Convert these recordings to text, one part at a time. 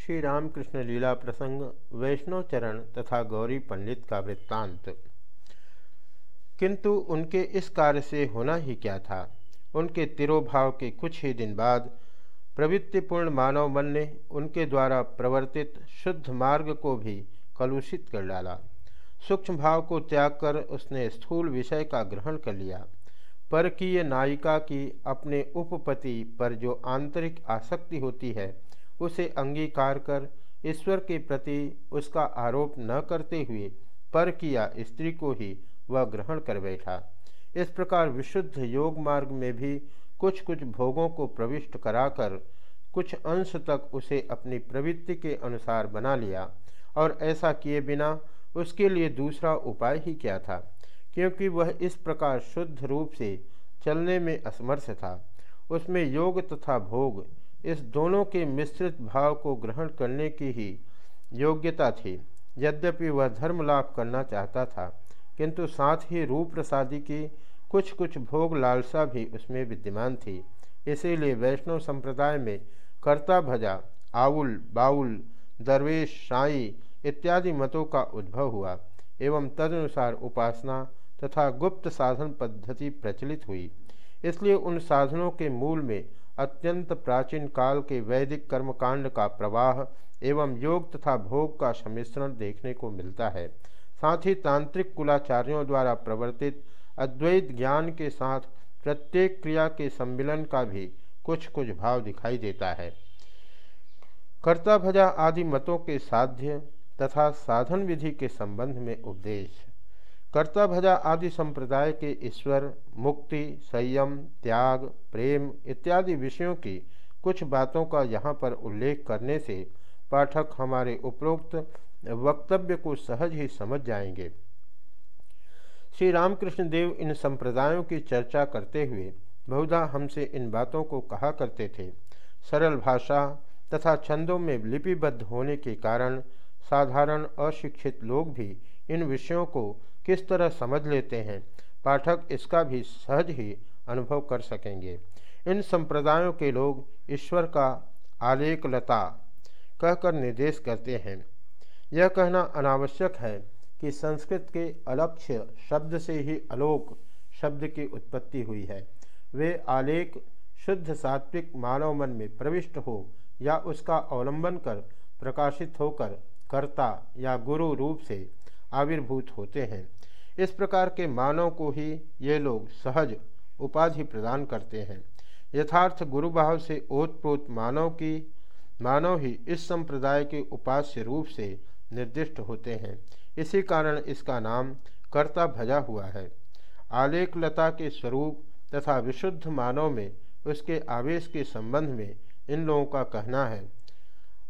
श्री रामकृष्ण लीला प्रसंग, वैष्णव चरण तथा गौरी पंडित का वृत्तांत। किंतु उनके इस कार्य से होना ही क्या था? उनके तिरोभाव के कुछ ही दिन बाद प्रवृत्तिपूर्ण मानव मन ने उनके द्वारा प्रवर्तित शुद्ध मार्ग को भी कलुषित कर डाला। सूक्ष्म भाव को त्याग कर उसने स्थूल विषय का ग्रहण कर लिया। पर की ये नायिका की अपने उपपति पर जो आंतरिक आसक्ति होती है उसे अंगीकार कर, ईश्वर के प्रति उसका आरोप न करते हुए पर किया स्त्री को ही वह ग्रहण कर बैठा। इस प्रकार विशुद्ध योग मार्ग में भी कुछ कुछ भोगों को प्रविष्ट कराकर कुछ अंश तक उसे अपनी प्रवृत्ति के अनुसार बना लिया और ऐसा किए बिना उसके लिए दूसरा उपाय ही क्या था, क्योंकि वह इस प्रकार शुद्ध रूप से चलने में असमर्थ था। उसमें योग तथा भोग इस दोनों के मिश्रित भाव को ग्रहण करने की ही योग्यता थी। यद्यपि वह धर्म लाभ करना चाहता था, किंतु साथ ही रूप प्रसादी की कुछ कुछ भोग लालसा भी उसमें विद्यमान थी। इसीलिए वैष्णव संप्रदाय में कर्ता भजा आउल बाउल दरवेश, साई इत्यादि मतों का उद्भव हुआ एवं तदनुसार उपासना तथा गुप्त साधन पद्धति प्रचलित हुई। इसलिए उन साधनों के मूल में अत्यंत प्राचीन काल के वैदिक कर्मकांड का प्रवाह एवं योग तथा भोग का सम्मिश्रण देखने को मिलता है। साथ ही तांत्रिक कुलाचार्यों द्वारा प्रवर्तित अद्वैत ज्ञान के साथ प्रत्येक क्रिया के सम्मिलन का भी कुछ कुछ भाव दिखाई देता है। कर्ता भजा आदि मतों के साध्य तथा साधन विधि के संबंध में उपदेश। कर्ता भजा आदि संप्रदाय के ईश्वर, मुक्ति, संयम, त्याग, प्रेम इत्यादि विषयों की कुछ बातों का यहाँ पर उल्लेख करने से पाठक हमारे उपरोक्त वक्तव्य को सहज ही समझ जाएँगे। श्री रामकृष्ण देव इन संप्रदायों की चर्चा करते हुए बहुधा हमसे इन बातों को कहा करते थे। सरल भाषा तथा छंदों में लिपिबद्ध होने के कारण साधारण अशिक्षित लोग भी इन विषयों को किस तरह समझ लेते हैं? पाठक इसका भी सहज ही अनुभव कर सकेंगे। इन संप्रदायों के लोग ईश्वर का आलेखलता कहकर निर्देश करते हैं। यह कहना अनावश्यक है कि संस्कृत के अलक्ष्य शब्द से ही अलोक शब्द की उत्पत्ति हुई है। वे आलेख शुद्ध सात्विक मानव मन में प्रविष्ट हो या उसका अवलंबन कर प्रकाशित होकर कर्ता या गुरु रूप से आविर्भूत होते हैं। इस प्रकार के मानव को ही ये लोग सहज उपाधि प्रदान करते हैं। यथार्थ गुरुभाव से ओतप्रोत मानव की, मानव ही इस संप्रदाय के उपास्य रूप से निर्दिष्ट होते हैं। इसी कारण इसका नाम कर्ता भजा हुआ है। आलेखलता के स्वरूप तथा विशुद्ध मानव में उसके आवेश के संबंध में इन लोगों का कहना है,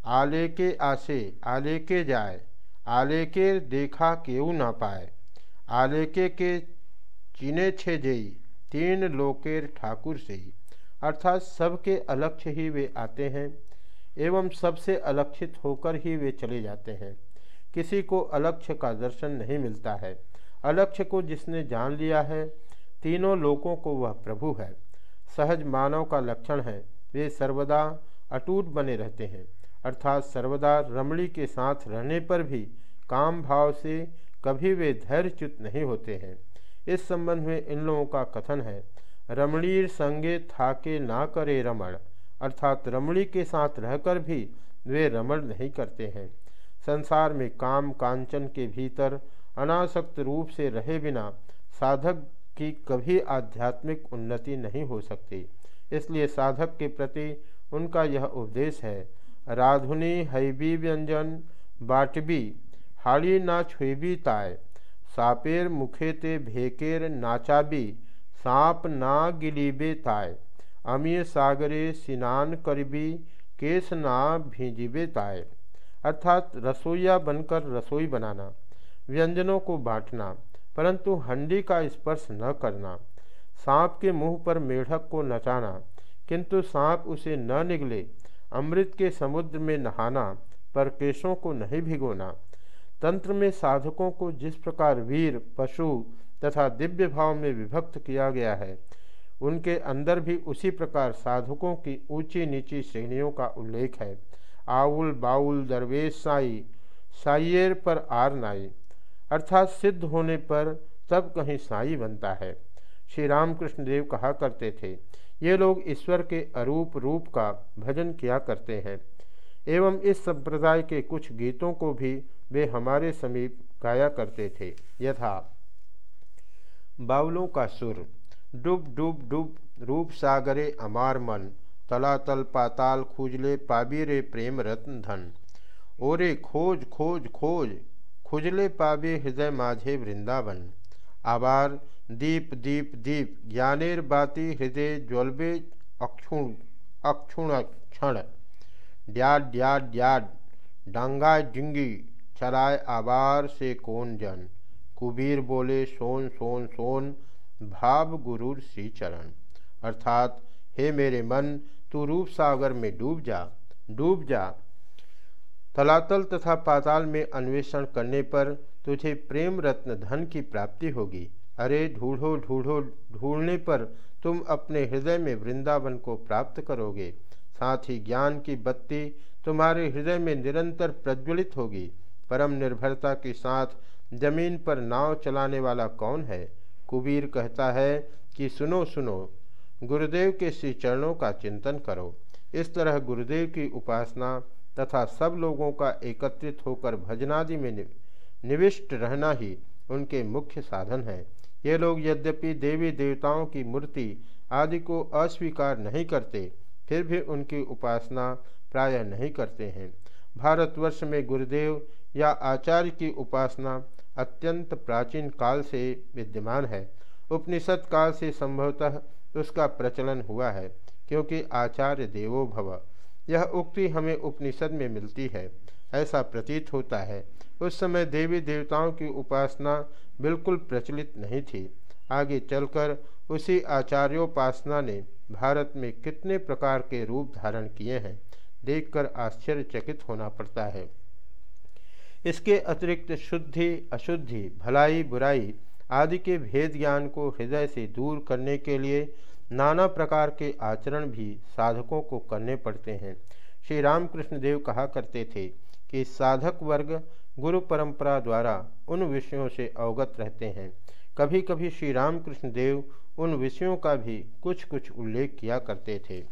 आलेके आसे, आलेके जाए आलेके देखा केऊ ना पाए। आलेके के चीने छे जई, तीन लोकेर ठाकुर से ही अर्थात सबके अलक्ष्य ही वे आते हैं, एवं सबसे अलक्षित होकर ही वे चले जाते हैं। किसी को अलक्ष्य का दर्शन नहीं मिलता है। अलक्ष्य को जिसने जान लिया है, तीनों लोकों को वह प्रभु है। सहज मानव का लक्षण है, वे सर्वदा अटूट बने रहते हैं। अर्थात सर्वदा रमणी के साथ रहने पर भी काम भाव से कभी वे धैर्यच्युत नहीं होते हैं। इस संबंध में इन लोगों का कथन है। रमणीर संगे थाके ना करे रमण, अर्थात रमणी के साथ रहकर भी वे रमण नहीं करते हैं। संसार में काम कांचन के भीतर अनासक्त रूप से रहे बिना साधक की कभी आध्यात्मिक उन्नति नहीं हो सकती। इसलिए साधक के प्रति उनका यह उपदेश है, राधुनी हैबी व्यंजन बाटबी हाड़ी ना छुबी ताय सापेर मुखेते भेकेर नाचाबी सांप ना गिलीबे ताय अमीर सागरे स्नान करबी, केस ना भीजिबे ताय अर्थात रसोईया बनकर रसोई बनाना, व्यंजनों को बांटना, परंतु हंडी का स्पर्श न करना, सांप के मुँह पर मेढक को नचाना, किंतु सांप उसे न निगले, अमृत के समुद्र में नहाना, पर केशों को नहीं भिगोना। तंत्र में साधकों को जिस प्रकार वीर, पशु तथा दिव्य भाव में विभक्त किया गया है, उनके अंदर भी उसी प्रकार साधकों की ऊँची नीची श्रेणियों का उल्लेख है। आउल बाउल दरवेश, साई साइयर पर आर नाई, अर्थात सिद्ध होने पर तब कहीं साई बनता है। श्री रामकृष्ण देव कहा करते थे, ये लोग ईश्वर के अरूप रूप का भजन किया करते हैं। एवं इस संप्रदाय के कुछ गीतों को भी वे हमारे समीप गाया करते थे। यथा, बावलों का सुर, डूब डूब डूब रूप सागरे अमार मन, तलातल पाताल खुजले पाबीरे प्रेम रत्न धन। ओरे खोज खोज खोज, खुजले पाबे हृदय माझे वृंदावन। आबार दीप दीप दीप, ज्ञानेर बाती हृदय ज्वलबे अक्षुण अक्षुण क्षण। ड्याड ड्याड ड्याड, डांगा डिंगी चलाए आबार से कौन जन? कुबीर बोले, सोन सोन सोन, भाव गुरुर श्री चरण। अर्थात, हे मेरे मन, तू रूप सागर में डूब जा डूब जा। तलातल तथा पाताल में अन्वेषण करने पर तुझे प्रेम रत्न धन की प्राप्ति होगी। अरे ढूढ़ो ढूढ़ो, ढूँढने पर तुम अपने हृदय में वृंदावन को प्राप्त करोगे। साथ ही ज्ञान की बत्ती तुम्हारे हृदय में निरंतर प्रज्वलित होगी। परम निर्भरता के साथ ज़मीन पर नाव चलाने वाला कौन है? कुबीर कहता है कि सुनो सुनो, गुरुदेव के श्री चरणों का चिंतन करो। इस तरह गुरुदेव की उपासना तथा सब लोगों का एकत्रित होकर भजनादि में निविष्ट रहना ही उनके मुख्य साधन है। ये लोग यद्यपि देवी देवताओं की मूर्ति आदि को अस्वीकार नहीं करते, फिर भी उनकी उपासना प्राय नहीं करते हैं। भारतवर्ष में गुरुदेव या आचार्य की उपासना अत्यंत प्राचीन काल से विद्यमान है। उपनिषद काल से संभवतः उसका प्रचलन हुआ है, क्योंकि आचार्य देवो भव यह उक्ति हमें उपनिषद में मिलती है, ऐसा प्रतीत होता है। उस समय देवी देवताओं की उपासना बिल्कुल प्रचलित नहीं थी। आगे चलकर उसी आचार्योपासना ने भारत में कितने प्रकार के रूप धारण किए हैं। देखकर आश्चर्यचकित होना पड़ता है। इसके अतिरिक्त शुद्धि, अशुद्धि, भलाई, बुराई आदि के भेद ज्ञान को हृदय से दूर करने के लिए नाना प्रकार के आचरण भी साधकों को करने पड़ते हैं। श्री रामकृष्ण देव कहा करते थे कि साधक वर्ग गुरु परंपरा द्वारा उन विषयों से अवगत रहते हैं। कभी कभी श्री रामकृष्ण देव उन विषयों का भी कुछ कुछ उल्लेख किया करते थे।